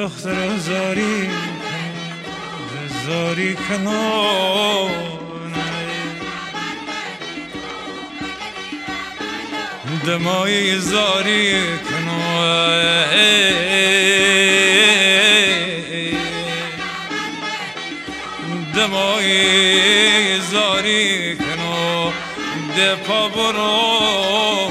دختر زاری زاری کنونه دمای زاری کنونه دمای زاری کنو دپا برو.